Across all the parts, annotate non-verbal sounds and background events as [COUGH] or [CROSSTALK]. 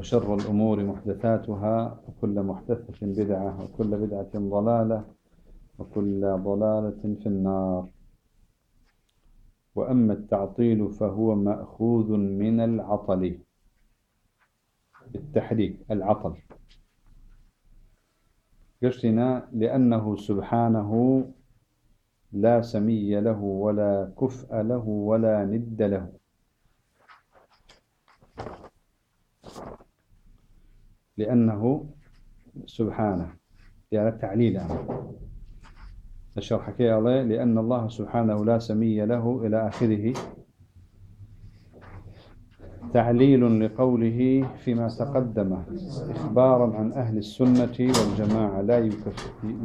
وشر الأمور محدثاتها وكل محدثة بدعة وكل بدعة ضلالة وكل ضلالة في النار. وأما التعطيل فهو مأخوذ من العطل. بالتحريك العطل. قشتنا لأنه سبحانه لا سمي له ولا كفء له ولا ند له. لأنه سبحانه. يعني تعليل الشرح كي الله لأن الله سبحانه لا سمي له إلى آخره. تعليل لقوله فيما تقدم إخبارا عن أهل السنة والجماعة لا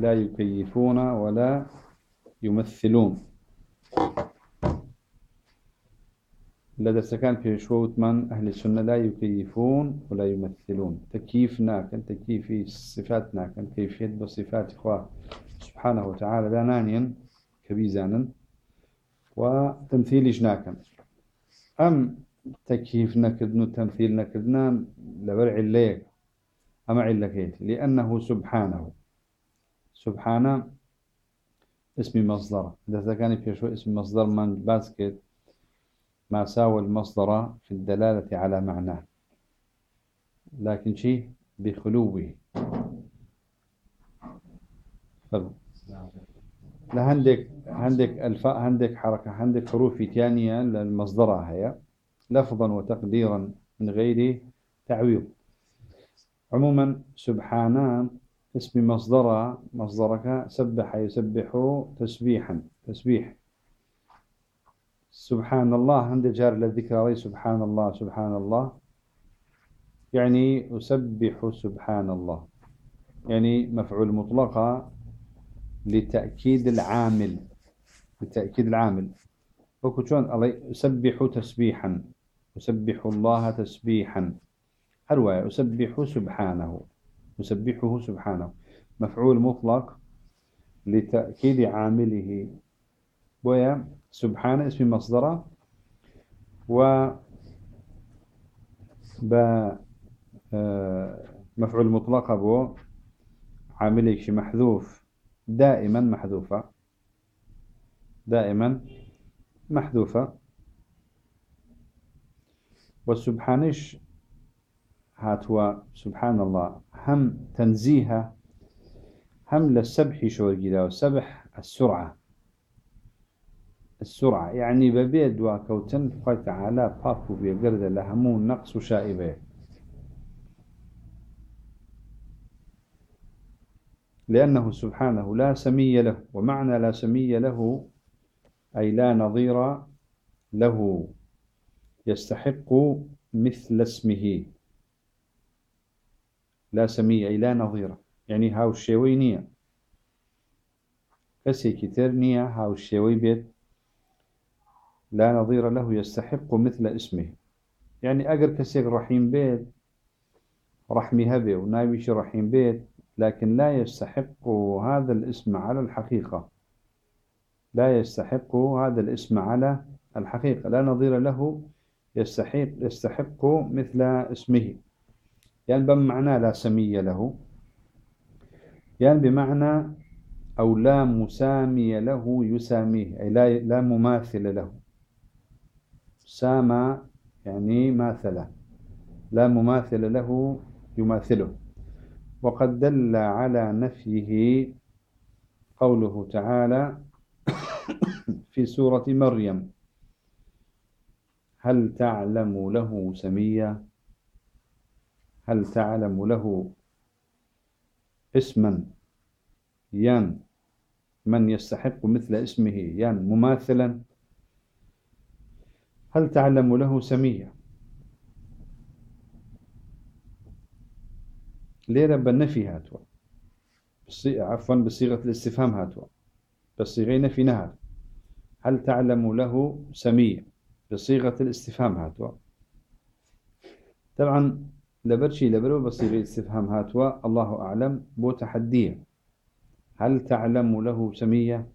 لا يكيفون ولا يمثلون. لدى سكان في شوت من أهل السنة لا يكيفون ولا يمثلون. تكييفنا كان تكييف صفاتنا كان كيفية بصفات إخوة سبحانه وتعالى لا نانيا كبيزانا. وتمثيل جناكا أم تكييف نكدن وتمثيل نكدنا لبرع الليك أما علكيت لأنه سبحانه. سبحانه اسم مصدر. إذا كان في شو اسم مصدر من باسكت ما ساوى المصدر في الدلالة على معناه. لكن شيء بخلوه. لا عندك الفاء عندك حركة عندك حروف ثانية للمصدر هي لفظا وتقديرا من غير تعويض. عموما سبحانه اسم مصدر مصدرك سبح يسبح تسبيحا تسبيح. سبحان الله عند جار للذكر سبحان الله سبحان الله يعني أسبح سبحان الله يعني مفعول مطلقة لتأكيد العامل لتأكيد العامل. وكتشون الله أسبح تسبيحا. أسبح الله تسبيحا. هل أسبح سبحانه. أسبحه سبحانه. مفعول مطلق لتأكيد عامله. ويا سبحانه اسم مصدره و ب آه، مفعول مطلق أبو عاملك محذوف دائما محذوفة. دائما محذوفة. والسبحانش هاتوا سبحان الله هم تنزيها هم للسبح شو الجدا والسبح السرعة. السرعة. يعني ببيد وكوتن خوي تعالى بابو بيقرد لهمون نقص شائبة. لأنه سبحانه لا سمي له ومعنى لا سمي له أي لا نظير له يستحق مثل اسمه. لا سمي أي لا نظير. يعني هاو الشيوي نية. كسي كتير نية هاو الشيوي بيت. لا نظير له يستحق مثل اسمه. يعني أجر كسيك رحيم بيت رحمي هبي ونايبش رحيم بيت لكن لا يستحق هذا الاسم على الحقيقة. لا يستحق هذا الاسم على الحقيقة. لا نظير له يستحق يستحق مثل اسمه. يعني بمعنى لا سمي له. يعني بمعنى أو لا مسامي له يساميه أي لا مماثل له. سامى يعني ماثلة. لا مماثل له يماثله. وقد دل على نفيه قوله تعالى [COUGHS] في سورة مريم هل تعلم له سميا؟ هل تعلم له اسما؟ ين من يستحق مثل اسمه ين مماثلا؟ هل تعلم له سميا ليرة بالنفي هاتوا؟ عفوا بصيغة الاستفهام هاتوا. بصيغة نفي نهات هل تعلم له سمية؟ بصيغة الاستفهام هاتوا. طبعا لبرشي لبرو بصيغة الاستفهام هاتوا. الله أعلم بو تحدية. هل تعلم له سمية؟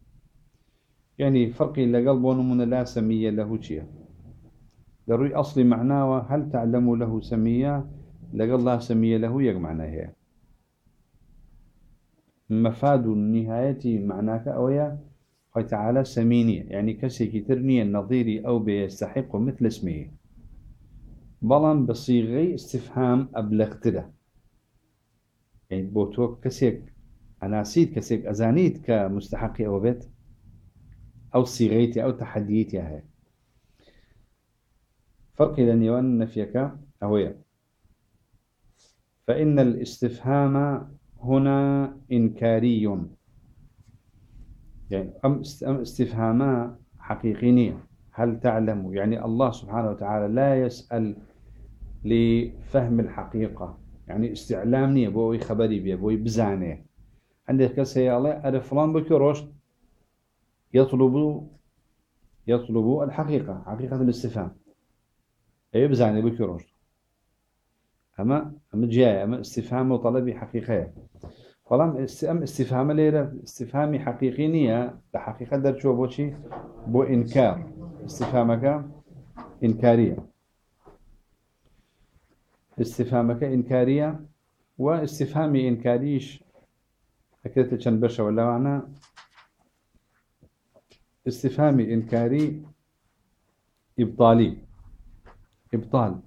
يعني فرقي لقلبه من لا سمية له شيء ضروري أصلي معناه هل تعلم له سمية؟ لقل الله سمية له يق معناه مفاد النهاية معناك أويا قال تعالى سمينية يعني كسي كترني النظيري أو بيستحق مثل اسمه. بلان بصيغي استفهام أبلغتده يعني بوتوك كسيك أناسيد كسيك أزانيد كمستحقي أو بيت أو صيغيتي أو تحديتي هاي. فرق لن وأن نفيك أويا فإن الاستفهام هنا إنكاري. يعني أم استفهاما حقيقية هل تعلم؟ يعني الله سبحانه وتعالى لا يسأل لفهم الحقيقة. يعني استعلامني بوي خبري بي بوي بزاني عندك كسي الله أعرف فلان بكي رشد. يطلب يطلب الحقيقة حقيقة الاستفهام. أي بزاني بكي رشد. أما أما جاي أما استفهام وطلبي حقيقية فلان أم استفهام ليرة استفهامي حقيقي نية. بحقيقة درجو بوشي بو إنكار. استفهامك إنكارية. استفهامك إنكارية واستفهامي إنكاريش. أكدت بشا ولا معنى استفهامي إنكاري إبطالي. إبطال.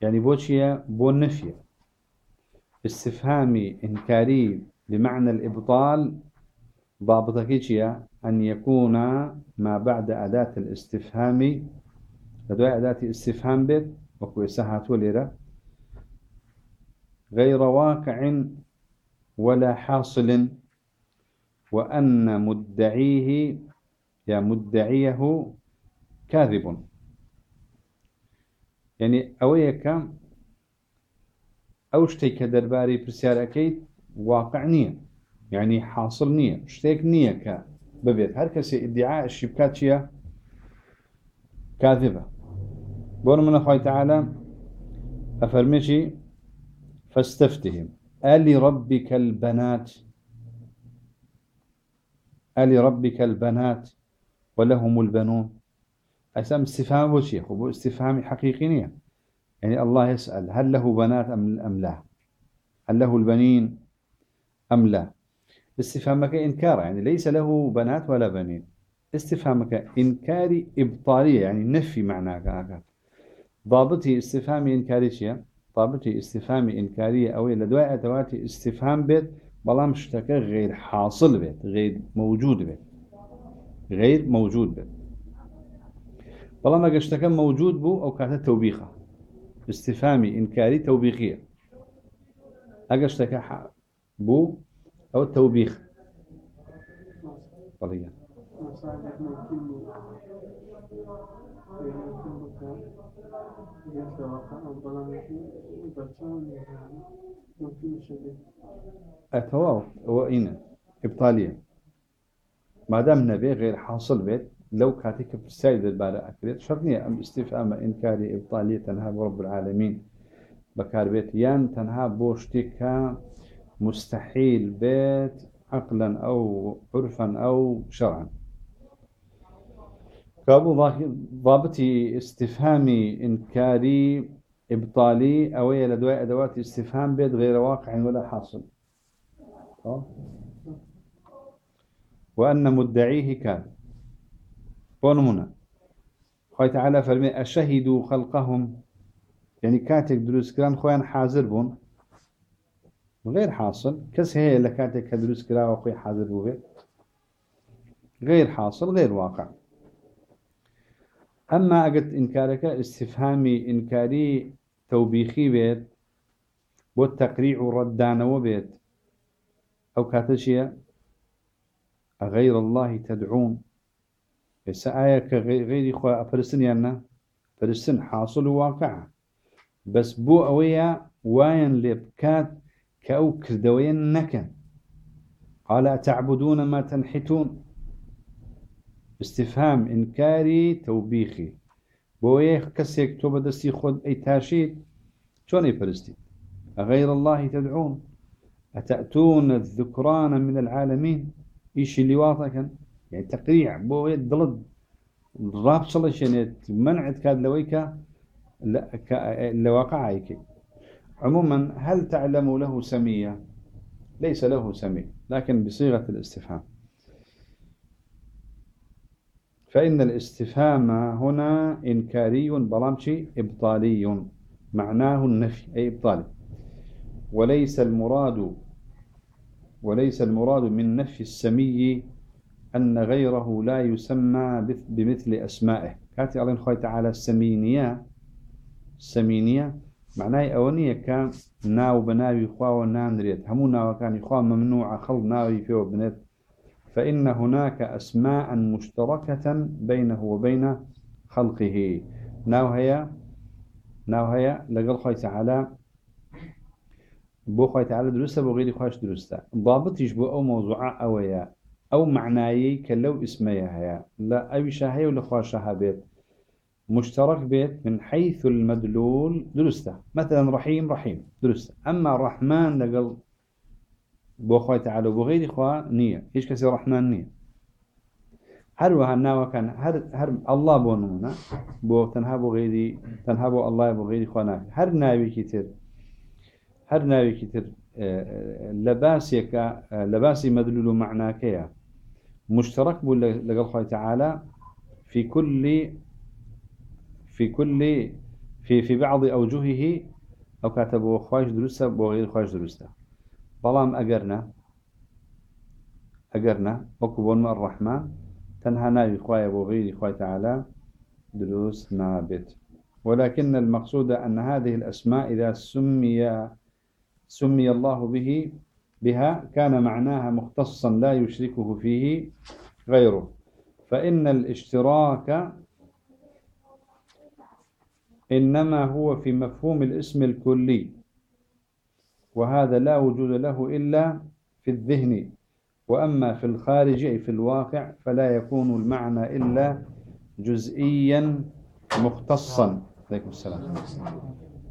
يعني بوشيا بو النفي استفهامي إنكاري بمعنى الإبطال ضابطك أن يكون ما بعد أداة الاستفهام. لدواء أداة استفهام بيت وكو سهات وليرة غير واقع ولا حاصل وأن مدعيه يا مدعيه كاذب. يعني أويك أو شتيك درباري برسيار أكيد واقع نية يعني حاصل نية شتيك نية ك ببيت هر كسي ادعاء الشبكات شيا كاذبة بون من أخوي تعالى أفرمشي فاستفتهم ألي ربك البنات ألي ربك البنات ولهم البنون. أسام استفهام هو استفهام حقيقي يعني الله يسأل هل له بنات أم, أم لا. هل له البنين أم لا؟ استفهامك إنكار يعني ليس له بنات ولا بنين. استفهامك إنكاري إبطالية يعني نفي معناك ضابطي استفهامي إنكاري شيء؟ ضابطي استفهامي إنكارية أو لدواء أدواتي استفهام بيت بلام اشتكى غير حاصل بيت غير موجود بيت. غير موجود بيت. اشتكى موجود بو أو كانت توبيخة استفهامي إنكاري توبيخية أجشتك بو أو التوبيخ قضية أتواو وإن إبطالية ما دام نبي غير حاصل بيت لو كاتك في السيد البارة أكريت شرطني أم استفهام إنكاري إبطالية تنهى رب العالمين. بكار بيت يان تنهى بوشتك مستحيل بيت عقلا أو عرفا أو شرعا. كابو ضابطي استفهامي إنكاري إبطالي أو لدواء أدوات استفهام بيت غير واقع ولا حاصل. وأن مدعيه كان. بونمنا خوي تعالى فرمي أشهدوا خلقهم؟ يعني كاتك دروس كران خوان حاضر بون غير حاصل. كس هي لكاتك دروس كرا وخوي حاضر بوه غير حاصل غير واقع. أما أجد إنكارك استفهامي إنكاري توبيخي بيت والتقريع ردان وبيت أو كاتشيا أغير الله تدعون. سآية كغير إخوة أفرسن يانا فرسن حاصل واقع. بس بو أويا واين لبكات كأو كردوين نكن. قال تعبدون ما تنحتون؟ استفهام إنكاري توبيخي. بويه كسيك توبة دستي خود أي تاشيد؟ شون يفرستي أغير الله تدعون؟ أتأتون الذكران من العالمين؟ إيش اللي واضح يعني تقريع بويه ضلد راب صلشنت منعت كاد لويكا لواقع هيك عموما هل تعلم له سمية؟ ليس له سمية لكن بصيغة الاستفهام. فإن الاستفهام هنا إنكاري بلامشي إبطالي معناه النفي أي إبطالي. وليس المراد وليس المراد من نفي السمي أن غيره لا يسمى بمثل أسمائه. كاتي الله تعالى السمينية السمينية معناه أولية كان ناو بناوي خوا ونانريت. همو ناو كان يخوا ممنوع خلط ناوي فيه وبنت فإن هناك أسماء مشتركة بينه وبين خلقه. ناو هي ناو هي لقل خوي تعالى. بو خوي تعالى درسته بو غيري خوش درسته. ضابط يشبو أو موضوع أويا. أو معناي كلو اسميها هي لا أي شاهي ولا خواشها بيت. مشترك بيت من حيث المدلول درسته. مثلا رحيم رحيم درسته. أما الرحمن لقل بو خوي تعالى بغير خوا نية. إيش كسي رحمن نية. هر وهنا وكان هر هر الله بونونا بو تنها بو غيري تنها بو الله بو غيري خوانا هر ناوي كتير هر ناوي كتير لباسيك لباسي مدلول معناك مشترك بو لقل خوي تعالى في كل في كل في في بعض أوجهه أو كاتبوا خواج درسته وغير خواج درسته بلام أجرنا أجرنا وكبون الرحمن تنهى ناوي خوايا وغير خواي تعالى دروس نابت. ولكن المقصود أن هذه الأسماء إذا سمي سمي الله به بها كان معناها مختصا لا يشركه فيه غيره. فإن الاشتراك إنما هو في مفهوم الاسم الكلي وهذا لا وجود له إلا في الذهن. وأما في الخارج أي في الواقع فلا يكون المعنى إلا جزئيا مختصا. عليكم السلام.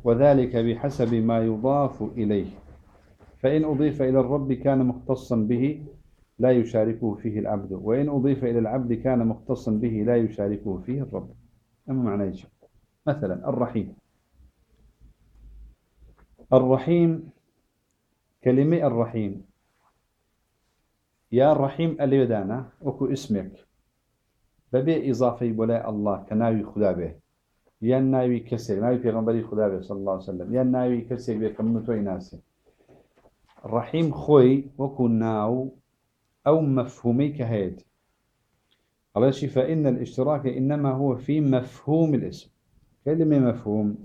وذلك بحسب ما يضاف إليه. فإن أضيف إلى الرب كان مختصا به لا يشاركه فيه العبد وإن أضيف إلى العبد كان مختصا به لا يشاركه فيه الرب. أما معنى يجب مثلا الرحيم. الرحيم كلمة الرحيم. يا الرحيم اللي بدانا وكو اسمك. ببي إضافي بولاء الله كناوي خدا به. يا ناوي كسر ناوي پیغمبري خدا به صلى الله عليه وسلم. يا ناوي كسر به كمنتوي ناسي. الرحيم خوي وكو ناو أو مفهومي كهيد على شيء فإن الاشتراك إنما هو في مفهوم الاسم. كلمة مفهوم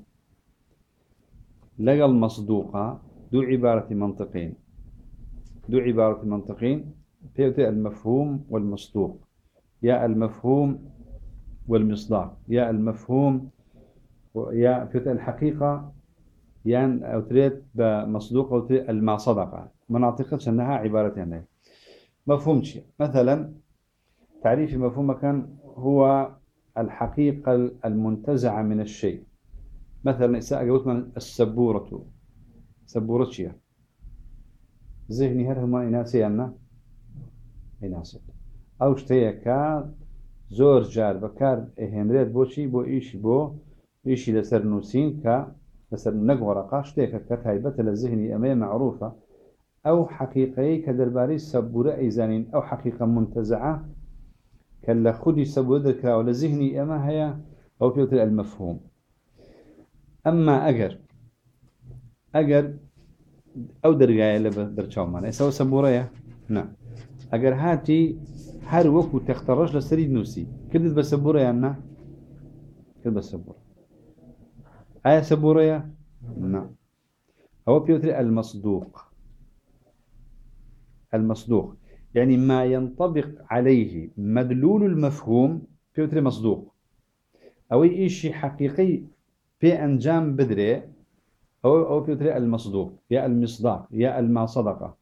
لقى المصدوقة دو عبارة منطقين. دو عبارة منطقين في المفهوم والمصدوق. يا المفهوم والمصداق. يا المفهوم يا الحقيقة يعني أو تريد بمصدوق أو تريد المصدقة مناطق أنها عبارتين مفهوم شيء. مثلا تعريف مفهوم كان هو الحقيقة المنتزعة من الشيء. مثلا قلت من السبورة. سبورة شيء. ذهني هل هما إناسي أنا إناسي أو شتيكا زور جار بكار هنريت بوشي بو إيش بو إيشي لسر نوسين كا لسر نق ورقة شتيكا كتايبة للذهني أمي معروفة. أو حقيقي كدرباري سبورة إيزانين. أو حقيقة منتزعة. كلا خدي سبو ذكرى ذهني أما هي أو في المفهوم. أما أجر أجر أو درجة اللي درجة معنا إسوا سبورة نعم. أجر هاتي هر وقت تختارش لسريد نوسي. كدت بسبورة يا نا كدت بسبورة. آية سبورة نعم. هو بيوتري المصدوق. المصدوق. يعني ما ينطبق عليه مدلول المفهوم بيوتري مصدوق. أو إشي حقيقي في أنجام بدري أو أو في المصدوق. يا المصداق يا الما صدقه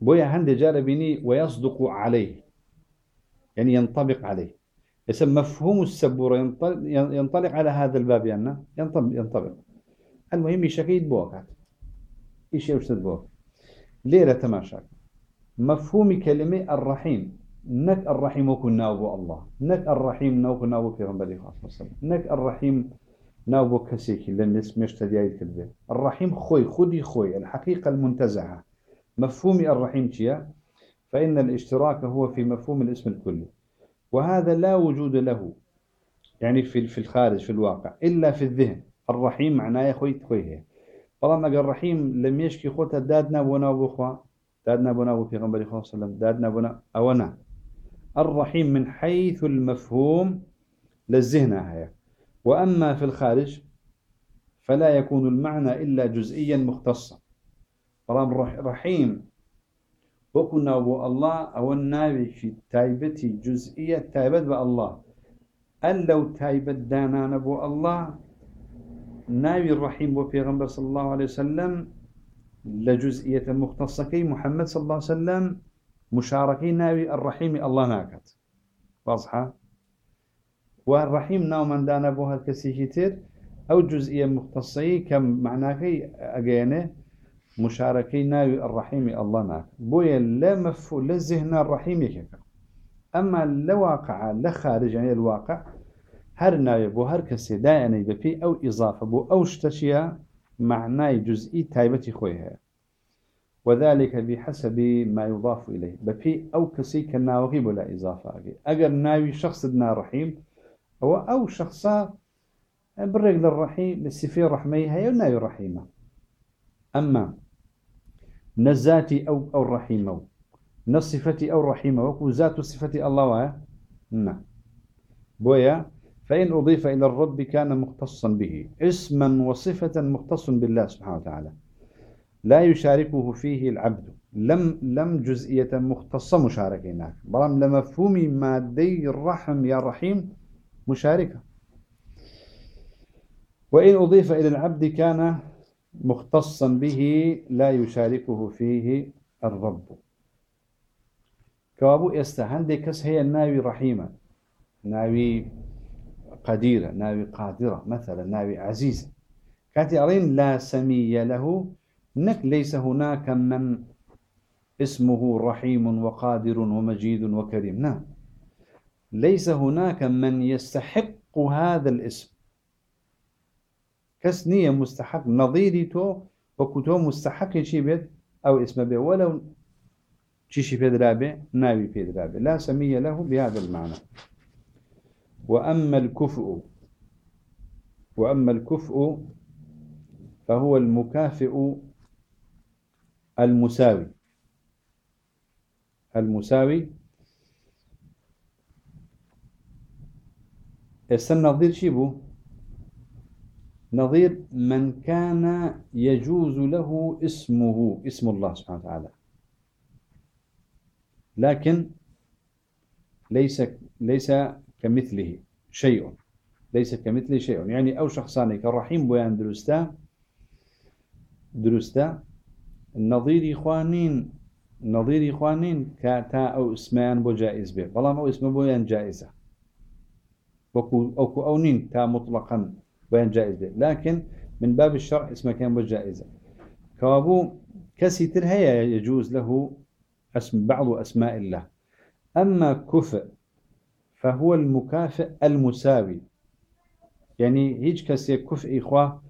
بويا هند جال بني ويصدق عليه. يعني ينطبق عليه. اسم مفهوم السبورة. ينطلق على هذا الباب يعني ينطبق. المهم يشكيد بوكات إيش يوشتد بوك ليلة تماشاك. مفهوم كلمة الرحيم. نك الرحيم وكن ناوبو الله. نك الرحيم ناوبو ناوبو في غنبالي خاصة نك الرحيم ناوبو كسيكي لن اسمش تديايد كذبة. الرحيم خوي خدي خوي. الحقيقة المنتزعة مفهوم الرحيم تيا فإن الاشتراك هو في مفهوم الاسم الكلي. وهذا لا وجود له. يعني في في الخارج في الواقع. إلا في الذهن. الرحيم معناه يا خوي خويه طالما قال الرحيم لم يشكي خوته دادنا بنا بخوا دادنا بنا في غنبري صلى الله عليه وسلم. دادنا بنا أونا الرحيم من حيث المفهوم للذهن هي. وأما في الخارج فلا يكون المعنى إلا جزئيا مختصا. طالما رحيم وكنا أبو الله أو النبي في تايبتي جزئية تايبت بالله أن لو تايبت دانا نبو الله ناوي الرحيم وفيغنبر صلى الله عليه وسلم لجزئية مختصة محمد صلى الله عليه وسلم مشاركي ناوي الرحيم الله ناكت واضحة والرحيم ناو من دانا بوها الكسيكتير أو جزئية مختصة كم معناكي أجينه مشاركي ناوي الرحيم الله ناك بويا لا مفهو لا ذهن الرحيم أما لواقع لا خارج يعني الواقع هر ناوي بو هر كسي دائني بفي أو إضافة بو أو اشتشيا معناي جزئي تايبتي خويها. وذلك بحسب ما يضاف إليه. بفي أو كسي كناوغي بلا إضافة أجر ناوي شخص دنا رحيم أو أو شخصا بالرجل الرحيم بالسفير رحمي هي ناوي رحيمة. أما نزاتي أو أو رحيمة. نصفتي أو رحيمة وكو ذات صفتي الله نعم. بويا فإن أضيف إلى الرب كان مختصا به اسما وصفة مختص بالله سبحانه وتعالى. لا يشاركه فيه العبد. لم لم جزئية مختصة مشاركة هناك. برام لمفهوم مادي الرحم يا رحيم مشاركة. وإن أضيف إلى العبد كان مختصا به لا يشاركه فيه الرب. كوابو يستهندي كس هي الناوي رحيمة ناوي قديرة ناوي قادرة مثلا ناوي عزيزة. كانت أرين لا سمي له نك ليس هناك من اسمه رحيم وقادر ومجيد وكريم. نعم ليس هناك من يستحق هذا الاسم. كس نية مستحق وكتو مستحق شي بيت أو اسم به ولو شي في درابه ناوي في درابه لا سمية له بهذا المعنى. وأما الكفء وأما الكفء فهو المكافئ المساوي. المساوي. السنة شي بو نظير من كان يجوز له اسمه اسم الله سبحانه وتعالى. لكن ليس ليس كمثله شيء. ليس كمثله شيء. يعني أو شخصاني كالرحيم بيان درستا درستا النظير إخوانين نظير إخوانين كاتا أو اسمان بو جائز به والله أو اسم بيان جائزة. وكو أو أو نين تا مطلقا. بيان جائز به لكن من باب الشرع اسمه كان بجائزة كوابو كسي هي يجوز له اسم بعض أسماء الله. أما كفء فهو المكافئ المساوي. يعني هيج كسي كفء إخوة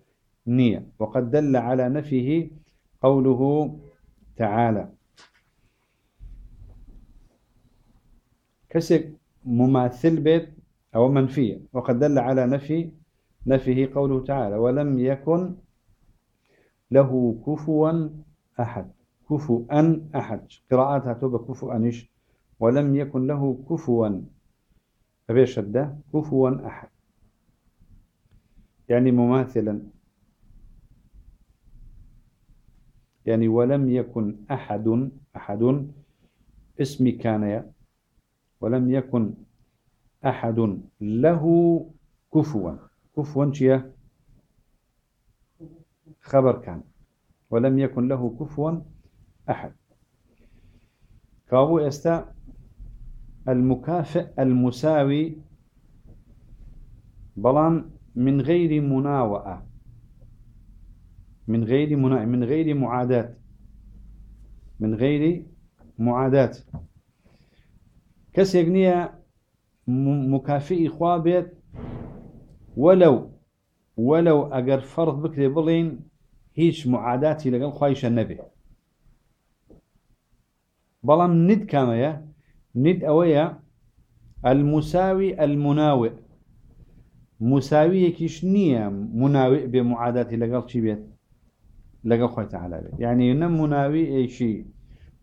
نية. وقد دل على نفيه قوله تعالى. كسي مماثل بيت أو منفية. وقد دل على نفي نفيه قوله تعالى ولم يكن له كفوا أحد. كفوا أحد. قراءاتها تبقى كفوا أنش ولم يكن له كفوا. أبي شدة كفوا أحد. يعني مماثلا. يعني ولم يكن أحد أحد اسم كان ولم يكن أحد له كفوا. كفوا شيا؟ خبر كان. ولم يكن له كفوا أحد. كابو إستا المكافئ المساوي بلان من غير مناوئة من غير منا... من غير معاداة. من غير معاداة. كسيك نية مكافئ خوابت ولو ولو أجر فرض بكري بلين هيش معاداتي لقل خوايش النبي بلام ند كامية ند أويا المساوي المناوئ مساوي كيش نية مناوئ بمعاداتي لقل شي بيت لقل خوي تعالى بيت يعني نم مناوئ شيء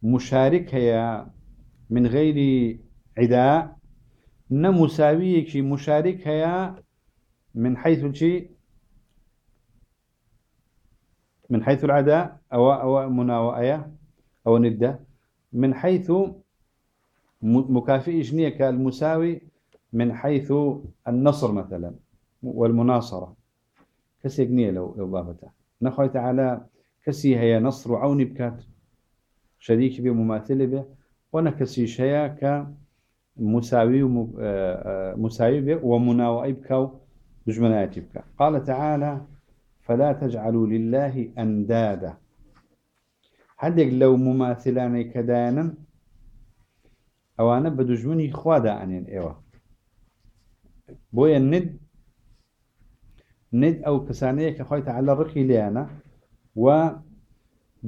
مشارك هي من غير عداء نم مساوي شيء مشارك هي من حيث الشيء من حيث العداء أو أو مناوئة أو ندة من حيث مكافئ جنية كالمساوي من حيث النصر مثلا والمناصرة. كسي جنية لو لو بابته نخوي تعالى كسي هي نصر وعون بكات. شريك به مماثل به وأنا كسي شيا كمساوي مساوي به ومناوئ بكاو. دجمنات بكا قال تعالى فلا تجعلوا لله أندادا. هەندێک لو مماثلانەی کەدایەنن ئەوانە بە دوژمنی خوادا ئەنێن ئێوە بۆیە ند ند ئەو کەسانەیە کە خۆی تەعاالە ڕقی لیانە و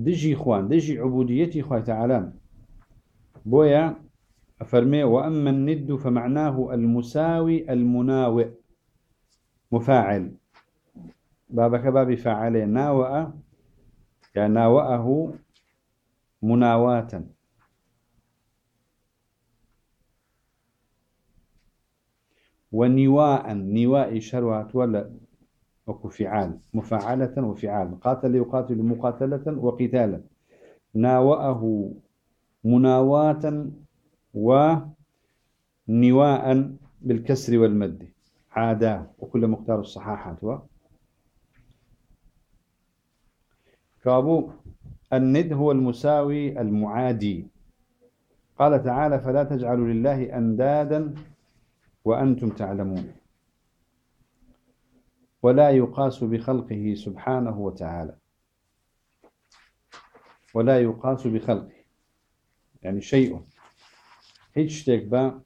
دژی خوان دژی عبودیەتی خۆی تەعاالان بۆیە أفرمي وأما الند فمعناه المساوي المناوئ. مفاعل. بابك بابي فعل ناوأ يعني ناوأه مناواة. ونواء نواء شروات ولا وكو فعال. مفعلة وفعال. قاتل يقاتل مقاتلة وقتالا. ناوأه مناواة ونواء بالكسر والمد. عاداه وكل مختار الصحاحات. و كابو الند هو المساوي المعادي. قال تعالى فلا تجعلوا لله أندادا وأنتم تعلمون. ولا يقاس بخلقه سبحانه وتعالى. ولا يقاس بخلقه. يعني شيء. هيك شتيك با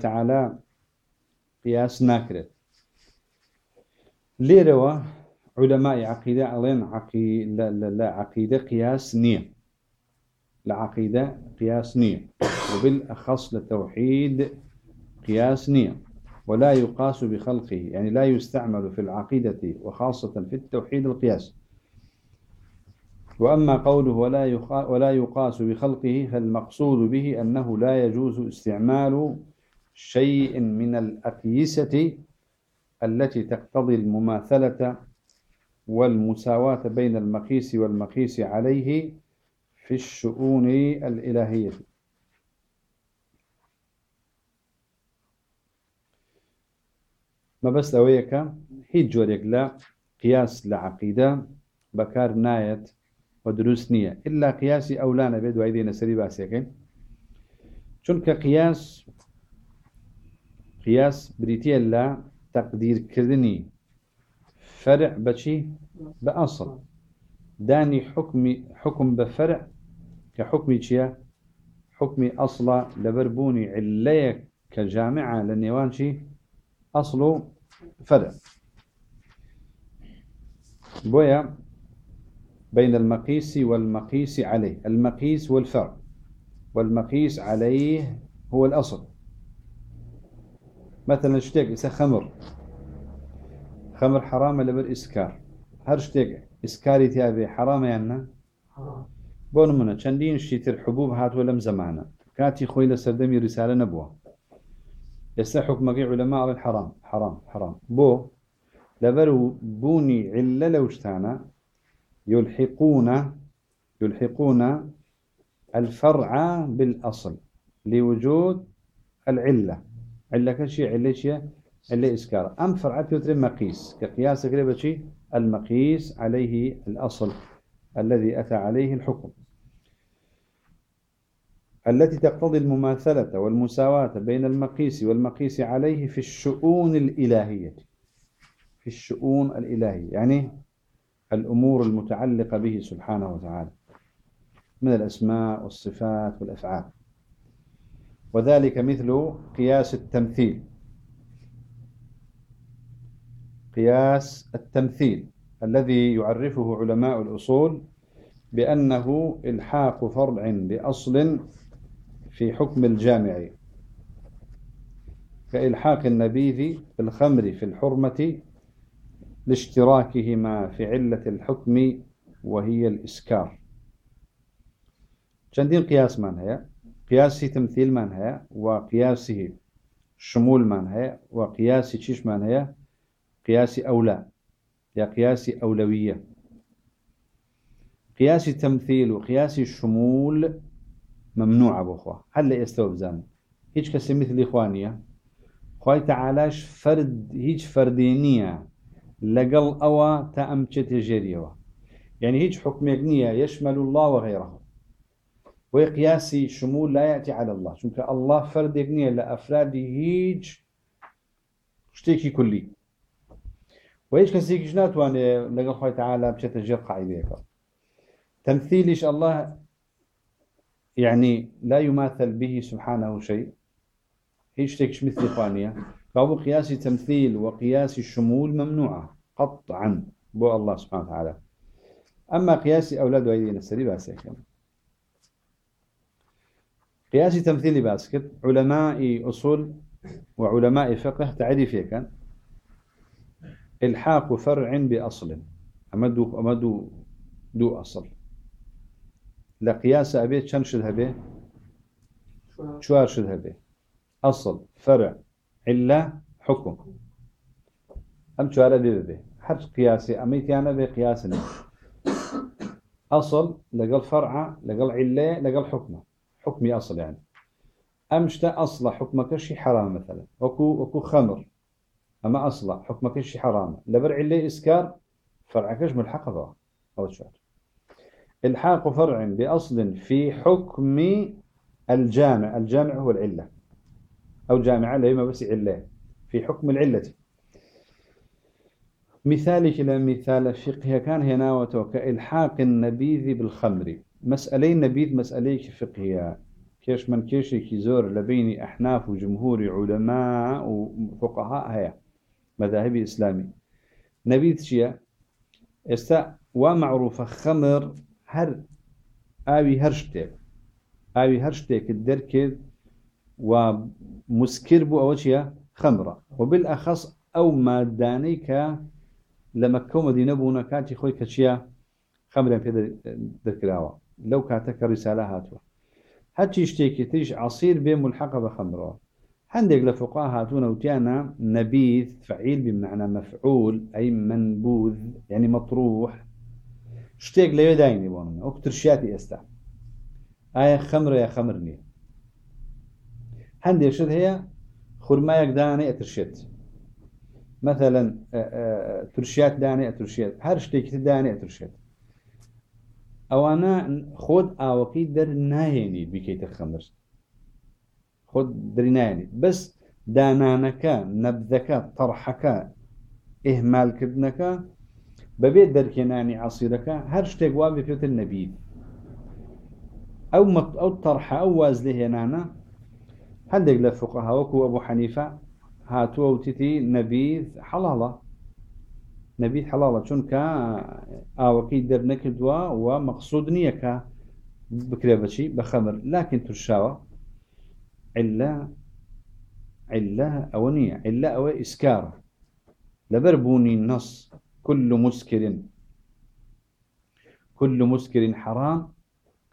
تعالى قياس ناكرت ليروا علماء عقيدة ألين عقيدة لا, لا, لا عقيدة قياس نية. لعقيدة قياس نية. وبالأخص للتوحيد قياس نية. ولا يقاس بخلقه. يعني لا يستعمل في العقيدة وخاصة في التوحيد القياس. وأما قوله ولا, ولا يقاس بخلقه فالمقصود به أنه لا يجوز استعمال شيء من الأقيسة التي تقتضي المماثلة والمساواة بين المقيس والمقيس عليه في الشؤون الإلهية. ما بس أويك هي جوريك لا قياس لعقيدة بكار نايت ودروس نية. إلا قياسي أولانا بيد وعيدين سري باسيكين چونك قياس قياس بريتيا لا تقدير كردني. فرع بشي بأصل داني حكم حكم بفرع كحكم شيا حكم أصلا لبربوني عليك كجامعة لنيوان شي أصله فرع. بويا بين المقيس والمقيس عليه المقيس والفرع. والمقيس عليه هو الأصل. مثلا اشتيك إسا خمر. خمر حرام لبر إسكار هر شتێک إسكاري تيابي حرام يعني؟ بۆ نمونە چەندین شتیتر حبوب هاتووە لەم زمانە کاتی خۆی لە سەردەمی ریسالە نەبووە ئێستا حکومەکەی علەما حرام حرام حرام. بۆ لەبەر بوونی علە لەو شتانە يلحقون يلحقون الفرع بالأصل لوجود العلة. علة كشي علة شيء اللي إسكار. أم فرعت يترم مقيس. كقياس قريبة المقيس عليه الأصل الذي أتى عليه الحكم. التي تقتضي المماثلة والمساواة بين المقيس والمقيس عليه في الشؤون الإلهية. في الشؤون الإلهية يعني الأمور المتعلقة به سبحانه وتعالى. من الأسماء والصفات والأفعال. وذلك مثل قياس التمثيل. قياس التمثيل الذي يعرفه علماء الأصول بأنه إلحاق فرع بأصل في حكم الجامع. كإلحاق النبيذ بالخمر في الحرمة لاشتراكهما في علة الحكم وهي الإسكار. چندين قياس من هي قياسي تمثيل من هي شمول من هي وقياسي تشيش من هي قياسي أولى يا قياسي أولوية. قياسي تمثيل وقياسي الشمول ممنوع أبو أخوة هل يستوب زام هيج كسي مثل إخوانية خوي تعالاش فرد هيج فردينية لقل أوا تأمشت جيريوه يعني هيج حكم يشمل الله وغيره وقياسي شمول لا يأتي على الله. شنك الله فرد يقنية لأفراد هيج شتيكي كلي وإيش كسيك جنات وأنا لقل خوي تعالى بشت جير قاعدة تمثيلش الله يعني لا يماثل به سبحانه شيء هيش تكش مثل ثانية فهو قياس تمثيل وقياس الشمول ممنوعة قطعا بو الله سبحانه وتعالى أما قياس أولاد وأيدينا السري باسك قياس تمثيل باسكت علماء أصول وعلماء فقه تعريف كان. إلحاق فرع بأصل أمدو, أمدو دو أصل. لقياس أبي كم شد هبه شوار شد هبه أصل فرع علة حكم. أم شوار أبي به حد قياسي أميتي أنا بقياس أصل لقل فرع لقل علة لقل حكمة حكمي أصل يعني. أمشت أصل حكمك شي حرام مثلا. وكو, وكو خمر. أما أصل حكمك شي حرام. لبر علة إسكار فرعكش ملحق ذا أو شوار إلحاق فرع بأصل في حكم الجامع. الجامع هو العلة. أو جامعة لا بس علة. في حكم العلة. مثالك كلا مثال فقه كان هنا وكإلحاق النبيذ بالخمر. مسألة النبيذ مسألة فقهية. كيش من كيش كيزور لبين أحناف وجمهور علماء وفقهاء هيا مذاهب إسلامي. نبيذ شيء إستا ومعروف خمر هر آوي هر شتێک ئاوی هەر شتێکت دەرکرد و مسکر بوو ئەوە چیە خەمڕە وبالأخص ئەو مادانەی کە لە مەکە و مدینە بوونە کاتی خۆی کە لەو کاتەکە ڕیسالە هاتووە. هەرچی شتێکی تریش عسیر بێ ملحقە بە خەمرەوە هەندێک لە فقا هاتوونە بمعنى مفعول أي منبوذ يعني مطروح. شتێک لەوێ داینی بۆ من ئەو ترشیاتی ئێستا. ئایا خەمرە یا خەمر نییە؟ هەندێک هەیە خورمایەک مثلا ترشیات دانێ ئەترشێت هەر دانێ ئەترشێت ئەوانە خۆت ئاوەکەی دەر ناهێنی بیکەیتە خەمر خۆت دەری نایێنیت بەس دانانەکە نەبدەکە تەڕحەکە ئێهمالکردنەکە بەبێت دەرکێنانی عسیرەکە هەر شتێک وا بێتێتە نەبید ئەو ئەو تەرحە ئەو واز لە هێنانە هەندێک لە فقە هاوەکو ئەبوو حەنیفە هاتووە وتیتی نەبید حەڵاڵە نەبید حەڵاڵە چونکە ئاوەکەی دەرنەکردووە و مەقصود نییە کە بکرێ بەچی بە خەمر لاکن توشاوە علا علا ئەوە نییە علا ئەوە ئیسکارە لەبەر كل مسكر كل مسكر حرام.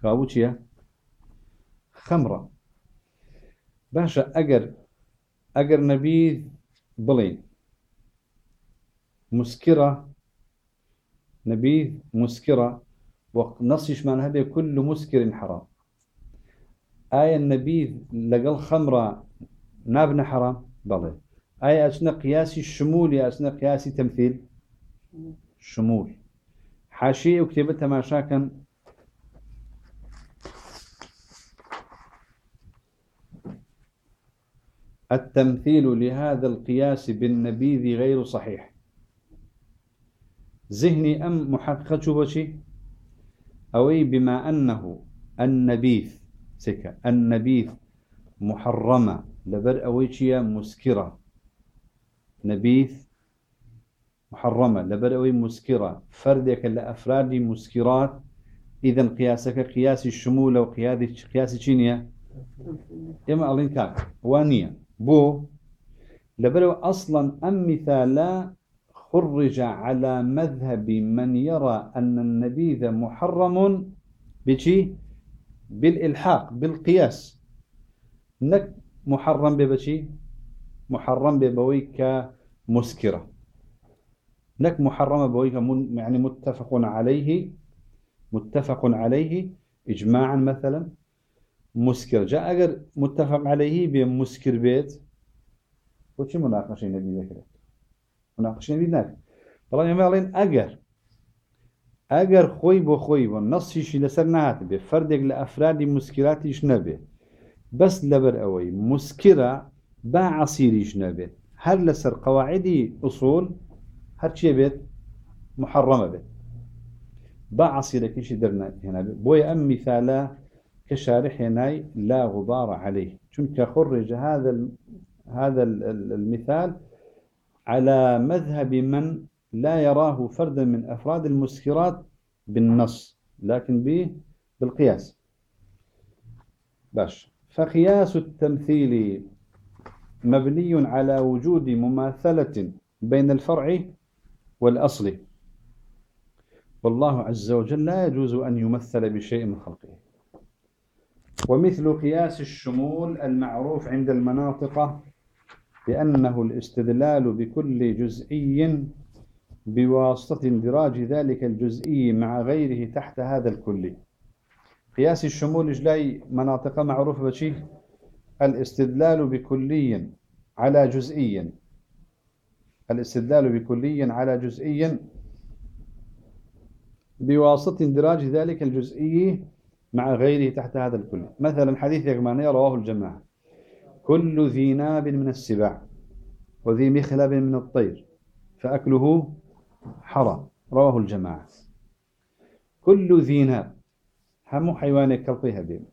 كاوتشيا خمرة. باشا أجر أجر نبيذ بلين مسكرة. نبيذ مسكرة. ونصيش من هذا كل مسكر حرام. آية النبيذ لقل خمرة نابنا حرام؟ بلين أي أسنا قياسي الشمول يا أسنا قياسي تمثيل؟ شمول. حاشية وكتبتها ما شاكا التمثيل لهذا القياس بالنبيذ غير صحيح. ذهني أم محققة بشي؟ أوي بما أنه النبيذ سكة النبيذ محرمة. لبر أويشيا مسكرة. نبيذ محرمة. لبر أوي مسكرة. فردك لأفراد مسكرات. إذا قياسك قياس الشمول وقياس قياس شينيا؟ إما ألين كاك. وانيا. بو. لبرو أصلا أم مثالا خرج على مذهب من يرى أن النبيذ محرم بشي بالإلحاق بالقياس. نك محرم ببشي محرم ببويك مسكرة نك محرم بويك يعني متفق عليه متفق عليه إجماعا مثلا. مسكر. جاء أجر متفق عليه بمسكر بيت. وشي مناقشة نبي ذكره؟ ذكره طبعا يا مالين أجر أجر خوي بو خوي والنص شي لسر نهات به فردك لأفراد مسكراتيش نبي بس لبر أوي مسكرة با عصيريش نبي هل لسر قواعدي أصول هر شي بيت محرمة بيت با عصيرك إيش درنا هنا بوي أم مثالا كشارح هناي لا غبار عليه چونك خرج هذا هذا المثال على مذهب من لا يراه فردا من أفراد المسكرات بالنص لكن به بالقياس. باش. فقياس التمثيل مبني على وجود مماثلة بين الفرع والأصل. والله عز وجل لا يجوز أن يمثل بشيء من خلقه. ومثل قياس الشمول المعروف عند المناطق بأنه الاستدلال بكل جزئي بواسطة إندراج ذلك الجزئي مع غيره تحت هذا الكلي قياس الشمول إجلاي مناطق معروفة بشي؟ الاستدلال بكلي على جزئي. الاستدلال بكلي على جزئي بواسطة إندراج ذلك الجزئي مع غيره تحت هذا الكل. مثلا حديث يغماني رواه الجماعة. كل ذي ناب من السباع وذي مخلب من الطير فأكله حرام. رواه الجماعة. كل ذي ناب. هم حيوان كالطيها بيم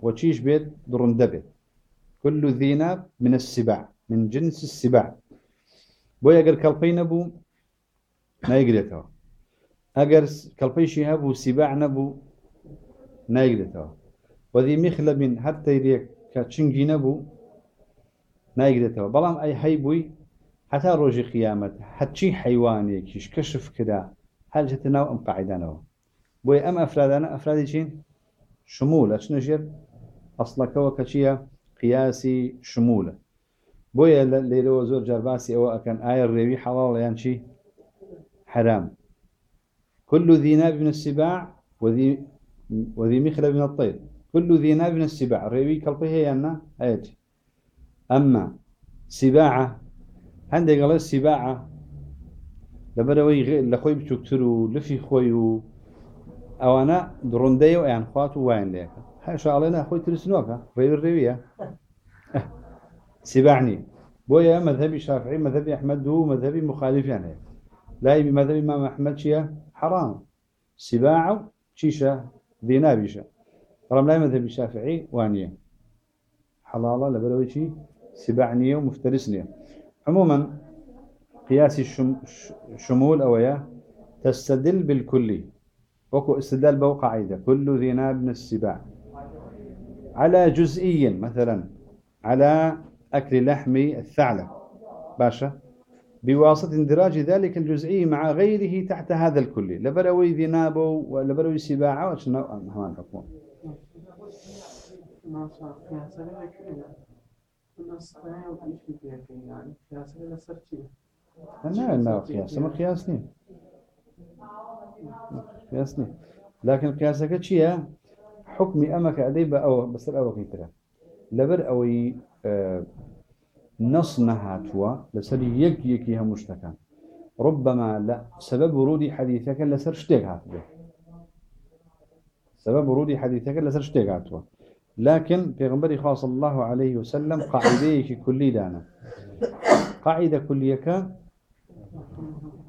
وشيش بيت درندبه كل ذي ناب من السباع من جنس السباع. بو يقر كالطي نبو ما يقريته أقر كالطيشي هبو سباع نبو میخلە بین هەر تەیرێک کە چنگی نەبوو نایگرێتەوە بەڵام ئەی هەیبووی هەتا ڕۆژی قیامەت هەرچی حیوانێکیش کەشف کرا هەلجێتە ناو ئەم قاعدانەوە بۆی ئەم ئەفرادانە ئەفرادی چین شمول لە چنە ژێر ئەسڵەکەەوە کە چییە قیاسی شمولە بۆیە لێرەوە زۆر جارباسی ئەوە ئەکەن ئایا ڕێوی حەڵاڵیان چی حرام. كل ذي ناب من السباع وذي وذي مخلب من الطير. كل ذي ناب من السباع. ريوي كالطيه يانا ايج أما سباعة عندك قال السباعة لبروي لخوي بتكترو لفي خوي أو أنا درندي يعني خواتو وين ليك. هاي شاء الله أخوي ترسنوكا ريوي الريوية. [LAUGHS] سباعني. بويا مذهبي شافعي مذهبي أحمد هو مذهبي مخالف يعني. لا يبي مذهبي إمام أحمد شيء حرام. سباعة شيشة ذي نابيشة رملاي مذهب الشافعي وانية. حلالة لبلوي شي. سبعنية ومفترسنية عموما قياس الشمول أويا تستدل بالكلي وەکو استدلال بۆ قاعدة كل ذي ناب من السباع. على جزئي مثلا على أكل لحم الثعلب. باشە. بواسطة اندراج ذلك الجزئي مع غيره تحت هذا الكل. لبروي ذنابه ولبروي سباعه وشنو همان حكم لا لا قياس ما قياس ني قياس ني لكن قياسك شيء حكمي أمك أديب أو بس الأول كتير لبر أوي آه نص نهاتوا لسر يك يكيها مشتكى ربما لا سبب ورود حديثك لسر شتيك هاتوا سبب ورود حديثك لسر شتيك هاتوا لكن في غنبري خاص الله عليه وسلم قاعديك كلي دانا قاعدة كلية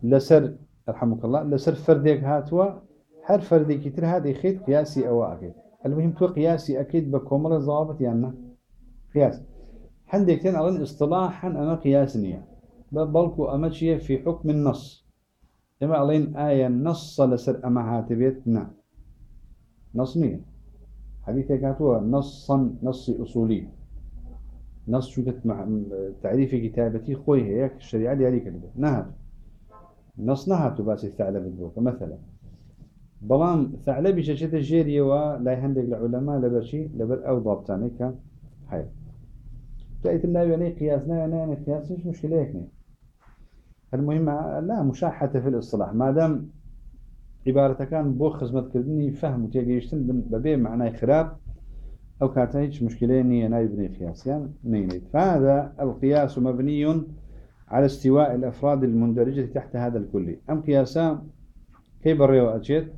لسر رحمك الله لسر فردك هاتوا هر فردك كتير هذه خيط قياسي أو أكيد المهم تو قياسي أكيد بكمل ضابط يعني قياس عندك تين أظن اصطلاحا أنا قياس نية بلكو أمشي في حكم النص. إما أظن آية نص لسر أما هاتبيت نعم نص نية حديثك هاتوا نصا نص أصولي. نص شو مع تعريف كتابتي خوي هيك الشريعة دي هذيك نهت نص نهت بس الثعلب البوك مثلا. بلان ثعلبي شاشة الجيرية ولا يهندق العلماء لبرشي لبر أو ضابطاني كان حي تأتي الله يعني قياسنا يعني يعني قياس مش مشكلة هيك. المهم لا مشاحة في الإصطلاح ما دام عبارة كان بو خزمة كردني فهم وتيجيشتن ببيع معناه خراب أو كانت هيك مشكلة نية نايبني قياس يعني نينيت فهذا القياس مبني على استواء الأفراد المندرجة تحت هذا الكلي أم قياسا كيف الريو أجيت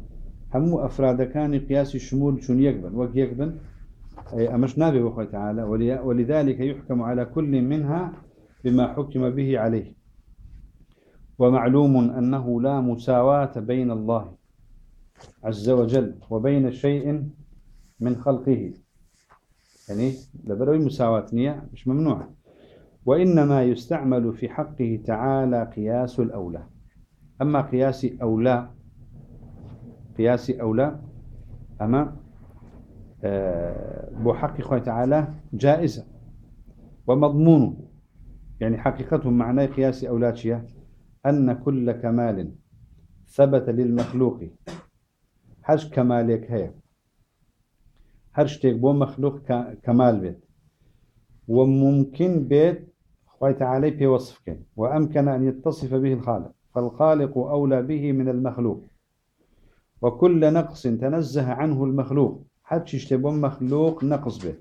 همو أفراد كان قياس الشمول شون يقبل وك يقبل أمش نابي بخوة تعالى ولذلك يحكم على كل منها بما حكم به عليه. ومعلوم أنه لا مساواة بين الله عز وجل وبين شيء من خلقه. يعني لبروي مساواة نية مش ممنوعة وإنما يستعمل في حقه تعالى قياس الأولى. أما قياس أولى قياس أولى أما آه، بو حق خوي تعالى جائزة ومضمون. يعني حقيقته معنى قياس أولاد أن كل كمال ثبت للمخلوق حج كمالك هي هر شتێک بۆ مەخلوق کەمال بێت. وممكن بيت خوي تعالى بيوصفك وأمكن أن يتصف به الخالق. فالخالق أولى به من المخلوق. وكل نقص تنزه عنه المخلوق. حتى يشتبه مخلوق نقص به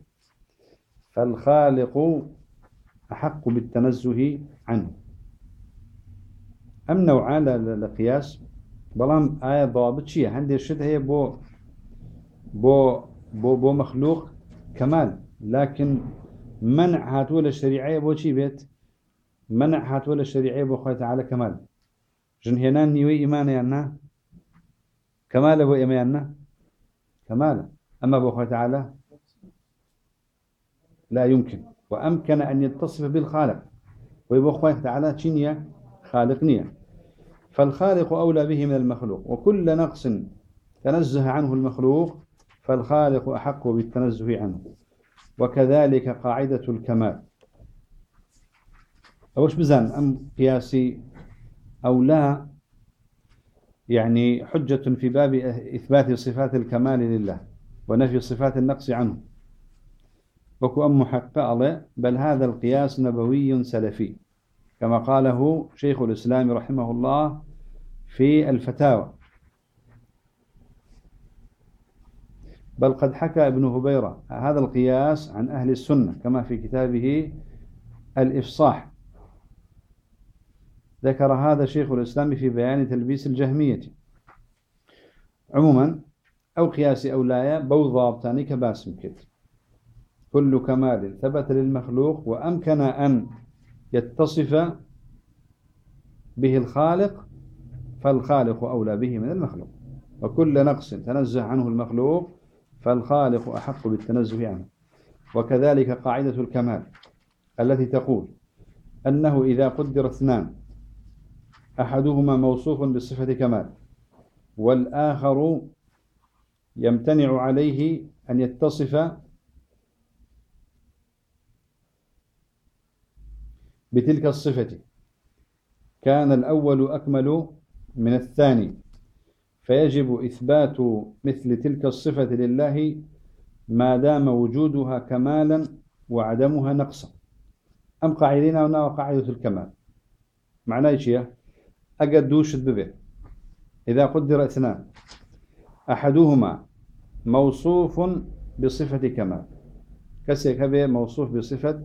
فالخالق أحق بالتنزه عنه. أم نوعان القياس بلام آية ضابط شيء عندي الشد هي بو بو بو بو مخلوق كمال لكن منع هاتول الشريعية بو شي بيت منع هاتول الشريعية بو خوي تعالى كمال جنهنان نيوي إيمان يعني كمال بو إيمان كمال أما بو خوي تعالى لا يمكن. وأمكن أن يتصف بالخالق. ويبو خوي تعالى تشينيا خالقنيا فالخالق أولى به من المخلوق وكل نقص تنزه عنه المخلوق فالخالق أحق بالتنزه عنه. وكذلك قاعدة الكمال. أوش بزان أم قياسي أو لا؟ يعني حجة في باب إثبات صفات الكمال لله ونفي صفات النقص عنه. وكو أم بل هذا القياس نبوي سلفي. كما قاله شيخ الإسلام رحمه الله في الفتاوى. بل قد حكى ابن هبيرة هذا القياس عن أهل السنة كما في كتابه الإفصاح. ذكر هذا شيخ الإسلام في بيان تلبيس الجهمية. عموما أو قياس أولايا بوضاب تاني كباسم كت كل كمال ثبت للمخلوق وأمكن أن يتصف به الخالق فالخالق أولى به من المخلوق. وكل نقص تنزه عنه المخلوق فالخالق أحق بالتنزه عنه. وكذلك قاعدة الكمال التي تقول أنه إذا قدر اثنان أحدهما موصوف بصفة كمال والآخر يمتنع عليه أن يتصف بتلك الصفة. كان الأول أكمل من الثاني. فيجب إثبات مثل تلك الصفة لله ما دام وجودها كمالا وعدمها نقصا. أم قاعدين هنا قاعدة الكمال؟ معناه إيش أقد دوشت ببه إذا قدر اثنان أحدهما موصوف بصفة كمال. كسيك به موصوف بصفة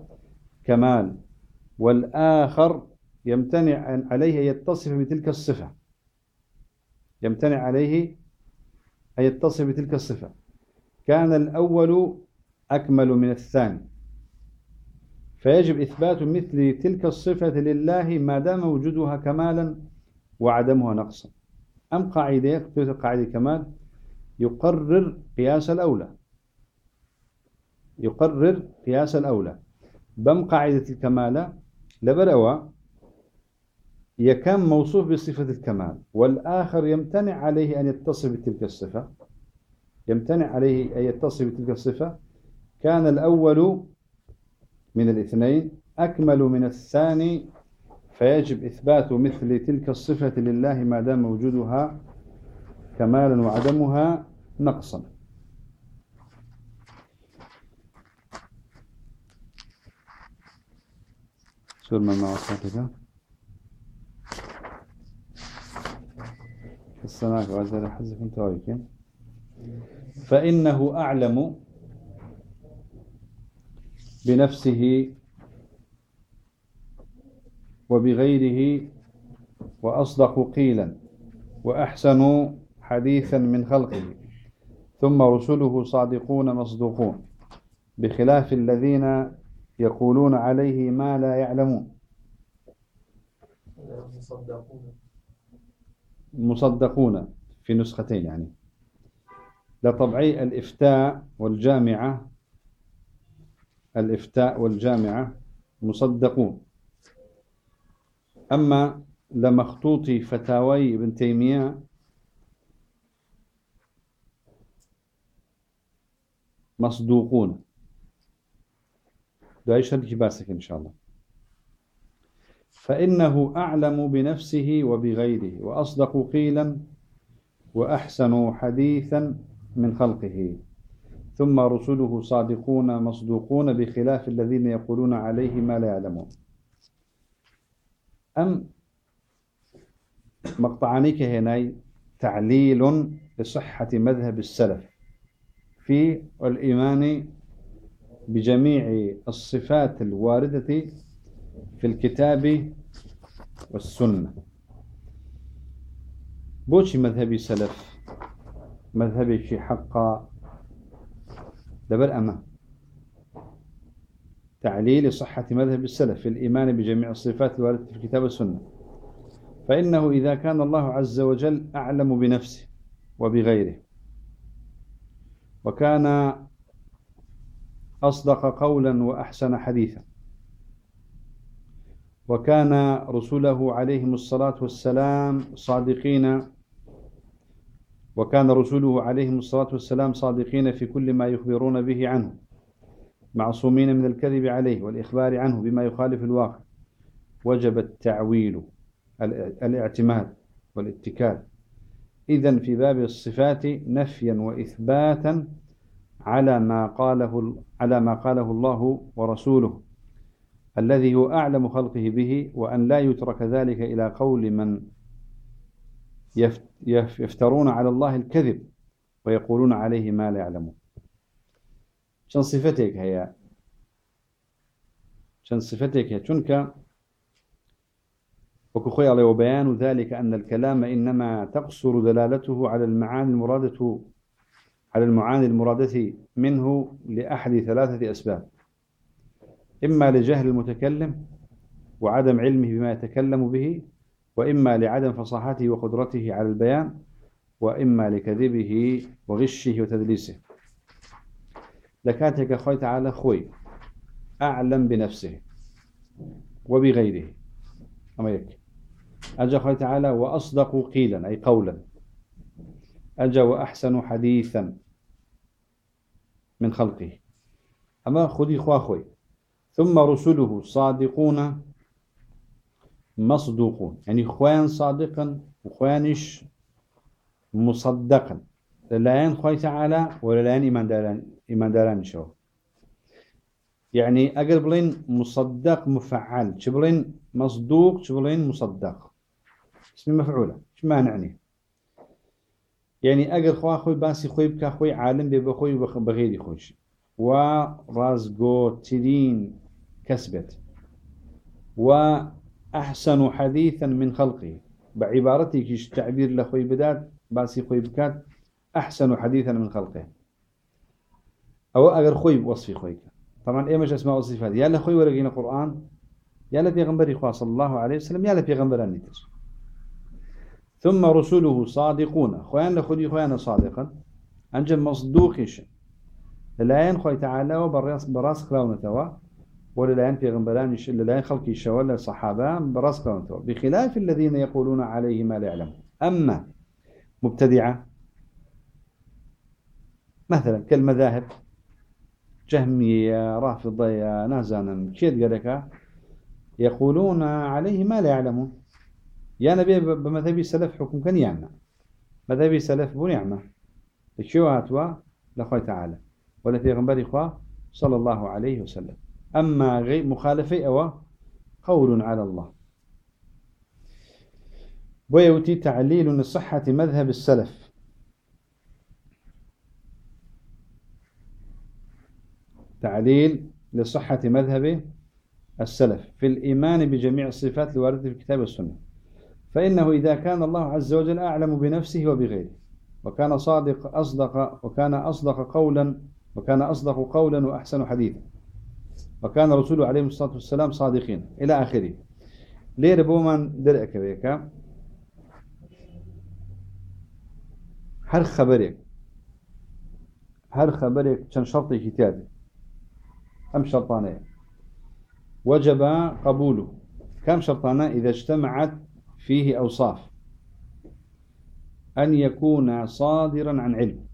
كمال. والآخر يمتنع عليه يتصف بتلك الصفة. يمتنع عليه أن يتصف بتلك الصفة. كان الأول أكمل من الثاني. فيجب إثبات مثل تلك الصفة لله ما دام وجودها كمالا وعدمها نقصا. أم قاعدة قاعدة كمال؟ يقرر قياس الأولى. يقرر قياس الأولى. بم قاعدة الكمال لبروا يكم موصوف بصفة الكمال والآخر يمتنع عليه أن يتصف بتلك الصفة. يمتنع عليه أن يتصف بتلك الصفة. كان الأول من الاثنين أكمل من الثاني فيجب إثبات مثل تلك الصفة لله ما دام وجودها كمالا وعدمها نقصا. شو المعنى السماك وعزل حزف انت فإنه أعلم بنفسه وبغيره وأصدق قيلا وأحسن حديثا من خلقه. ثم رسله صادقون مصدوقون بخلاف الذين يقولون عليه ما لا يعلمون. مصدقون في نسختين يعني. لطبعي الإفتاء والجامعة الإفتاء والجامعة مصدقون. أما لمخطوط فتاوي ابن تيمية مصدوقون. دعيش باسك إن شاء الله؟ فإنه أعلم بنفسه وبغيره وأصدق قيلا وأحسن حديثا من خلقه. ثم رسله صادقون مصدوقون بخلاف الذين يقولون عليه ما لا يعلمون. أم مقطعانيك هنا تعليل لصحة مذهب السلف في الإيمان بجميع الصفات الواردة في الكتاب والسنة. بوشي مذهبي سلف مذهبي في حق دبر أما تعليل صحة مذهب السلف في الإيمان بجميع الصفات الواردة في الكتاب والسنة. فإنه إذا كان الله عز وجل أعلم بنفسه وبغيره وكان أصدق قولا وأحسن حديثا. وكان رسوله عليهم الصلاة والسلام صادقين. وكان رسوله عليهم الصلاة والسلام صادقين في كل ما يخبرون به عنه معصومين من الكذب عليه والإخبار عنه بما يخالف الواقع. وجب التعويل الاعتماد والاتكال. إذا في باب الصفات نفيا وإثباتا على ما قاله على ما قاله الله ورسوله. الذي هو أعلم خلقه به وأن لا يترك ذلك إلى قول من يفترون على الله الكذب ويقولون عليه ما لا يعلمون. شن صفتك هي شن صفتك هي تنك وكخي عليه وبيان ذلك أن الكلام إنما تقصر دلالته على المعاني المرادة على المعاني المرادة منه لأحد ثلاثة أسباب. إما لجهل المتكلم وعدم علمه بما يتكلم به وإما لعدم فصاحته وقدرته على البيان وإما لكذبه وغشه وتدليسه. لكاتك خوي تعالى خوي أعلم بنفسه وبغيره. ئەمە یەک. ئەجا خوای تعالى وأصدق قيلا أي قولا. ئەجا وأحسن حديثا من خلقه. ئەمە خودی خوا خۆی. ثم رسله صادقون مصدوقون. يعني خوان صادقا وخوانش مصدقا. للاين خوي تعالى ولا لاين إيمان داران إيمان داران شو. يعني أقل بلين مصدق مفعل. شبلين مصدوق شبلين مصدق. اسم مفعولة. شو ما نعني يعني أقل خوا خوي باسي خوي بكا خوي عالم ببخوي بغيري خوش. ورازقو ترين كسبت. وأحسن حديثا من خلقه. بعبارتك تعبير لخوي بدات باسي خوي بكات أحسن حديثا من خلقه. أو أجر خوي وصفي خويك طبعا إيه مش أسماء وصفات. يا لخوي ورقين القرآن يا لبيغمبر صلى الله عليه وسلم يا لبيغمبر النتر ثم رسله صادقون. خوان لخدي خوان صادقا. أنجم مصدوقش. الآن خوي تعالى؟ وبراس براس كلاونتوا وللآن غنبلان للآن خلق ولا صحابة براس كلاونتوا بخلاف الذين يقولون عليه ما لا يعلم أما مبتدعة مثلا كالمذاهب جهمية رافضية نازانا كيد قالك يقولون عليه ما لا يعلمون. يا نبي بمذهبي سلف حكم كان يعمى. مذهبي سلف بو الشيء هاتوا لخوي تعالى. ولا في غنبري صلى الله عليه وسلم. أما غير مخالفي أو قول على الله. ويوتي تعليل لصحة مذهب السلف. تعليل لصحة مذهب السلف. في الإيمان بجميع الصفات الواردة في الكتاب والسنة. فإنه إذا كان الله عز وجل أعلم بنفسه وبغيره وكان صادق أصدق وكان أصدق قولا وكان أصدق قولا وأحسن حديثا. وكان رسوله عليه الصلاة والسلام صادقين إلى آخره. ليه بومان درأك بيك هر خبرك هر خبرك كان شرطي كتابي أم شرطانية وجب قبوله كم شرطانا إذا اجتمعت فيه أوصاف. أن يكون صادرا عن علم.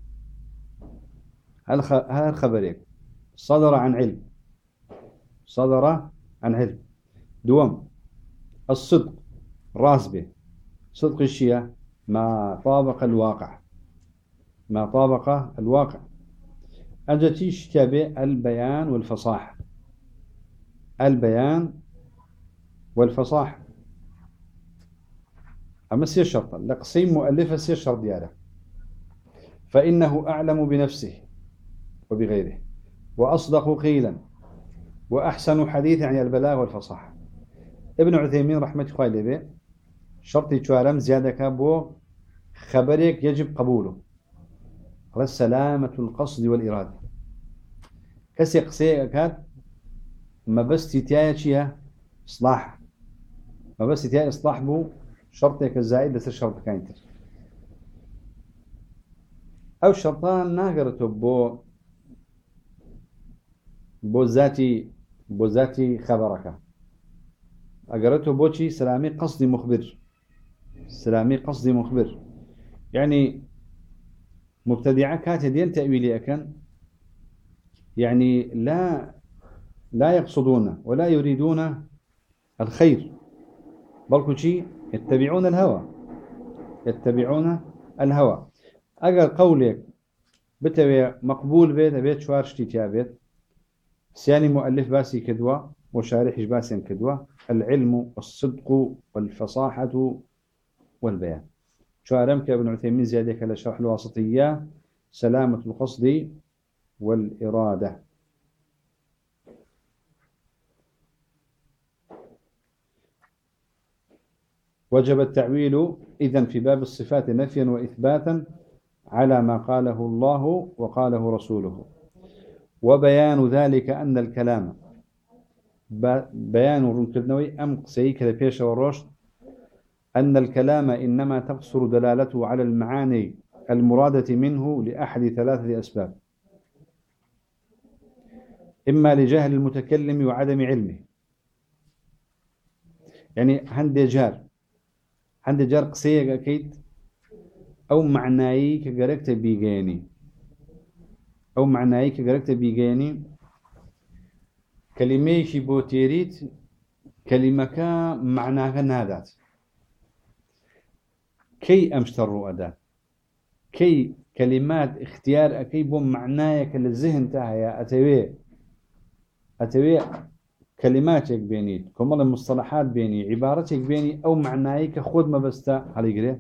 هل خبرك صدر عن علم. صدر عن علم دوم الصدق راسبة. صدق الشيء ما طابق الواقع. ما طابق الواقع. أجتيش تابع البيان والفصاحة. البيان والفصاحة. أما سير شرطا. لقسيم مؤلفة سير شرط دياله فإنه أعلم بنفسه وبغيره. وأصدق قيلا. وأحسن حديث عن البلاغ والفصاحة. ابن عثيمين رحمة الله عليه شرطي شوارم زيادة كابو خبرك يجب قبوله. على سلامة القصد والإرادة. كسي قسي أكاد ما بس تتيايا شيها إصلاح. ما بس تتيايا إصلاح بو شرطك الزائد بس الشرط كاينتر أو شرطان ناقرته بو بو ذاتي بو ذاتي خبرك أقرته بوشي سلامي قصدي مخبر؟ سلامي قصدي مخبر. يعني مبتدعة كاتة دين تأويلي أكن يعني لا لا يقصدون ولا يريدون الخير. بل كل شيء يتبعون الهوى. يتبعون الهوى. ئەگەر قول ێک بتەوێ مقبول بێت بێت چوار شت سیانی مؤلف باسی کردووە و شارح باسی کردووە العلم والصدق والفصاحة والبيان. چوارەم کە ابن عثيمين زيادة ی کرد لە شرح الواسطية. سلامة القصد والإرادة. وجب التعويل إذن في باب الصفات نفيا وإثباتا على ما قاله الله وقاله رسوله. وبيان ذلك أن الكلام بيان رنكدنوي أم قسيك لبيش والرشد أن الكلام إنما تقصر دلالته على المعاني المرادة منه لأحد ثلاثة أسباب. إما لجهل المتكلم وعدم علمه. يعني هندي جار هەندە جار قسەیەک ئەەکەیت ئەو معنایی کە گەرەکتە ئەو معنایی کە گەرەکتە بیگەێنی کەلیمەیەکی بۆ تێریت کەلیمەکە معناکە نادات. کەی ئەم شتە ڕوئەدا کەی کەلیمات اختیار ئەەکەی بۆ معنایەکە لە زهن تا هەیە ئەتەوێ كلماتك بيني كمال المصطلحات بيني عبارتك بيني أو معنايك خذ ما بستا هاليقري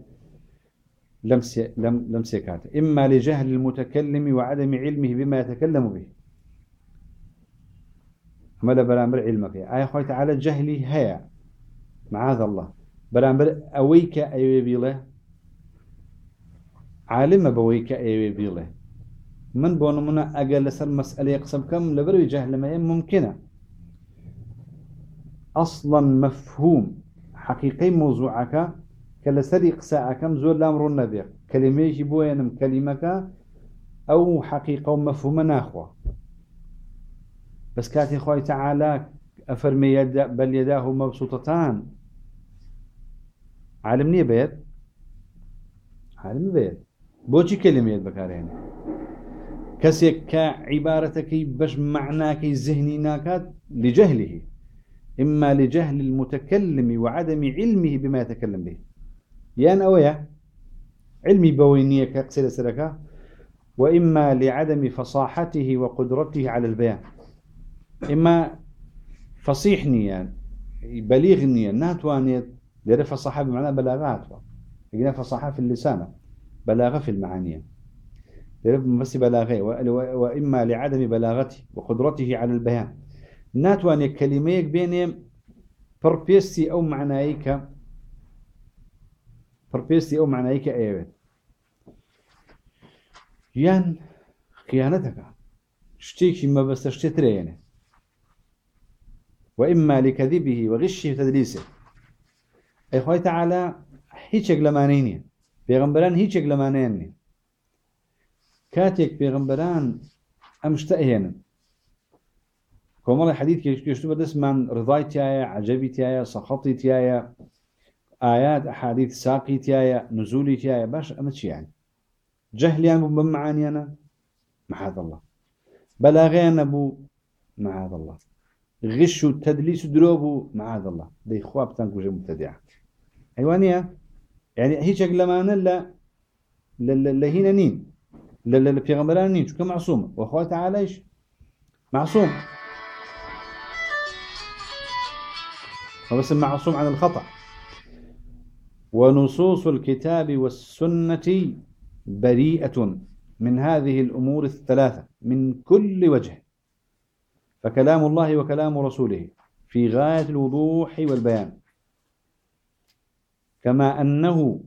لمسي لم لمسيكات إما لجهل المتكلم وعدم علمه بما يتكلم به. أما لبرامبر علمك. آية خوي تعالى جهلي هيا. معاذ الله. برامبر أويك أيوة بيله. عالم بويك أيوة بيله. من بونمنا أقل لسر مسألة يقسم كم لبروي جهل ما ممكنة. أصلا مفهوم. حقيقي موضوعك كلا سري كم زور لامر النبي كلمة يجيبوينم كلمك أو حقيقة ومفهوم ناخوة بس كاتي خوي تعالى أفرمي يد بل يداه مبسوطتان عالمني بيت عالم بيت بوشي كلمة يد بكارين كسيك كعبارتك بش معناك ذهني ناكات لجهله إما لجهل المتكلم وعدم علمه بما يتكلم به. يان أويا علمي بوينية كأقسل سركا وإما لعدم فصاحته وقدرته على البيان. إما فصيح نية بليغ نية ناتوانيت لأن فصاحة بمعنى بلاغات يقول فصاحة في اللسان بلاغة في المعاني. بس بلاغة وإما لعدم بلاغته وقدرته على البيان. ناتواني كلميك بين بربيستي أو معنايك بربيستي أو معنايك أيوة يان خيانتك شتيكي ما بس اشتترينه وإما لكذبه وغشه وتدليسه أي خوي تعالى هيتشك لمانيني بيغمبران هيتشك لمانيني كاتك بيغمبران أمشتأهين كومال الحديث يشتبه دس من رضاي تيايا عجبي سخطي آيات أحاديث ساقي تيايا نزولي تيايا باش أمتش يعني. جهلي أنا بمعاني أنا؟ معاذ الله. بلاغي أنا بو؟ معاذ الله. غش وتدليس دروبو معاذ الله. دي خواب تنكو جي مبتدعة. أيوانية يعني هيك لما لا لا هنا نين. لا لا في غمران نين. شو معصوم؟ وأخوة تعالى إيش؟ معصوم. بس معصوم عن الخطأ. ونصوص الكتاب والسنة بريئة من هذه الأمور الثلاثة من كل وجه فكلام الله وكلام رسوله في غاية الوضوح والبيان. كما أنه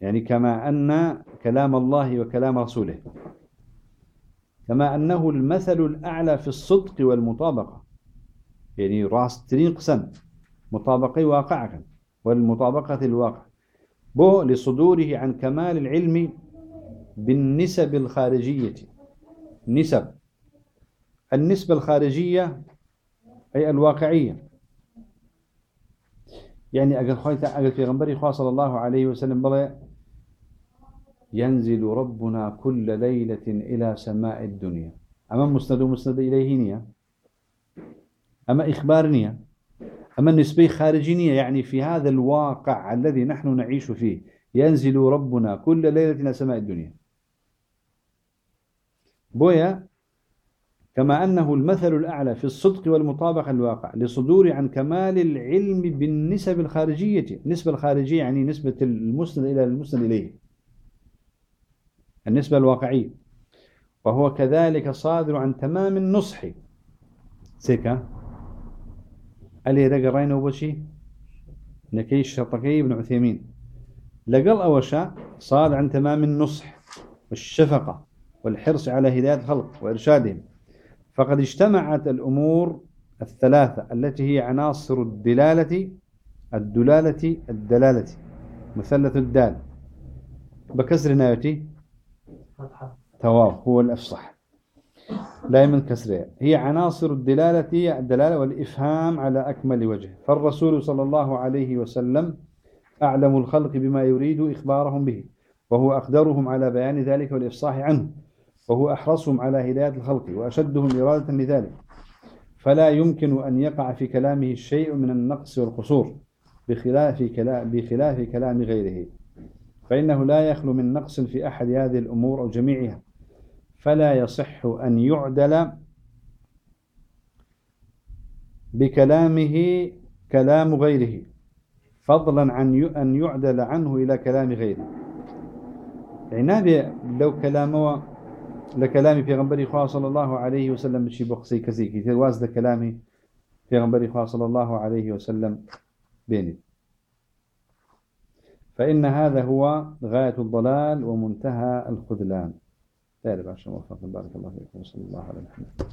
يعني كما أن كلام الله وكلام رسوله كما أنه المثل الأعلى في الصدق والمطابقة يعني راس ترين قسم مطابقة واقعك والمطابقة الواقع. بو لصدوره عن كمال العلم بالنسب الخارجية. نسب. النسبة الخارجية أي الواقعية. يعني أقل خويتا أقل في غنبري خواه صلى الله عليه وسلم بلا ينزل ربنا كل ليلة إلى سماء الدنيا. أما مسند مسند إليه نية. أما إخبار نية. أما النسبة خارجية يعني في هذا الواقع الذي نحن نعيش فيه ينزل ربنا كل ليلة إلى سماء الدنيا. بويا كما أنه المثل الأعلى في الصدق والمطابقة الواقع لصدور عن كمال العلم بالنسب الخارجية. النسبة الخارجية يعني نسبة المسند إلى المسند إليه. النسبة الواقعية. وهو كذلك صادر عن تمام النصح. سيكا. ألي رقا رأينا وبشي نكي الشرطكي ابن عثيمين. لقل أوشا صادر عن تمام النصح والشفقة والحرص على هداية الخلق وإرشادهم. فقد اجتمعت الأمور الثلاثة التي هي عناصر الدلالة الدلالة الدلالة. مثلث الدال. بكسر نايتي. تواو هو الأفصح. لا من كسرها هي عناصر الدلالة هي الدلالة والإفهام على أكمل وجه. فالرسول صلى الله عليه وسلم أعلم الخلق بما يريد إخبارهم به وهو أقدرهم على بيان ذلك والإفصاح عنه وهو أحرصهم على هداية الخلق وأشدهم إرادة لذلك. فلا يمكن أن يقع في كلامه شيء من النقص والقصور بخلاف كلام, بخلاف كلام غيره. فإنه لا يخلو من نقص في أحد هذه الأمور أو جميعها. فلا يصح أن يعدل بكلامه كلام غيره فضلا عن أن يعدل عنه إلى كلام غيره. يعني عنابي لو كلامه لكلام في غنبري خواه صلى الله عليه وسلم بشي بقصي كزي كثير وازد كلامي في غنبري خواه صلى الله عليه وسلم بيني فإن هذا هو غاية الضلال ومنتهى الخذلان. طيب عشان موفقنا بارك الله فيكم وصلى الله على محمد.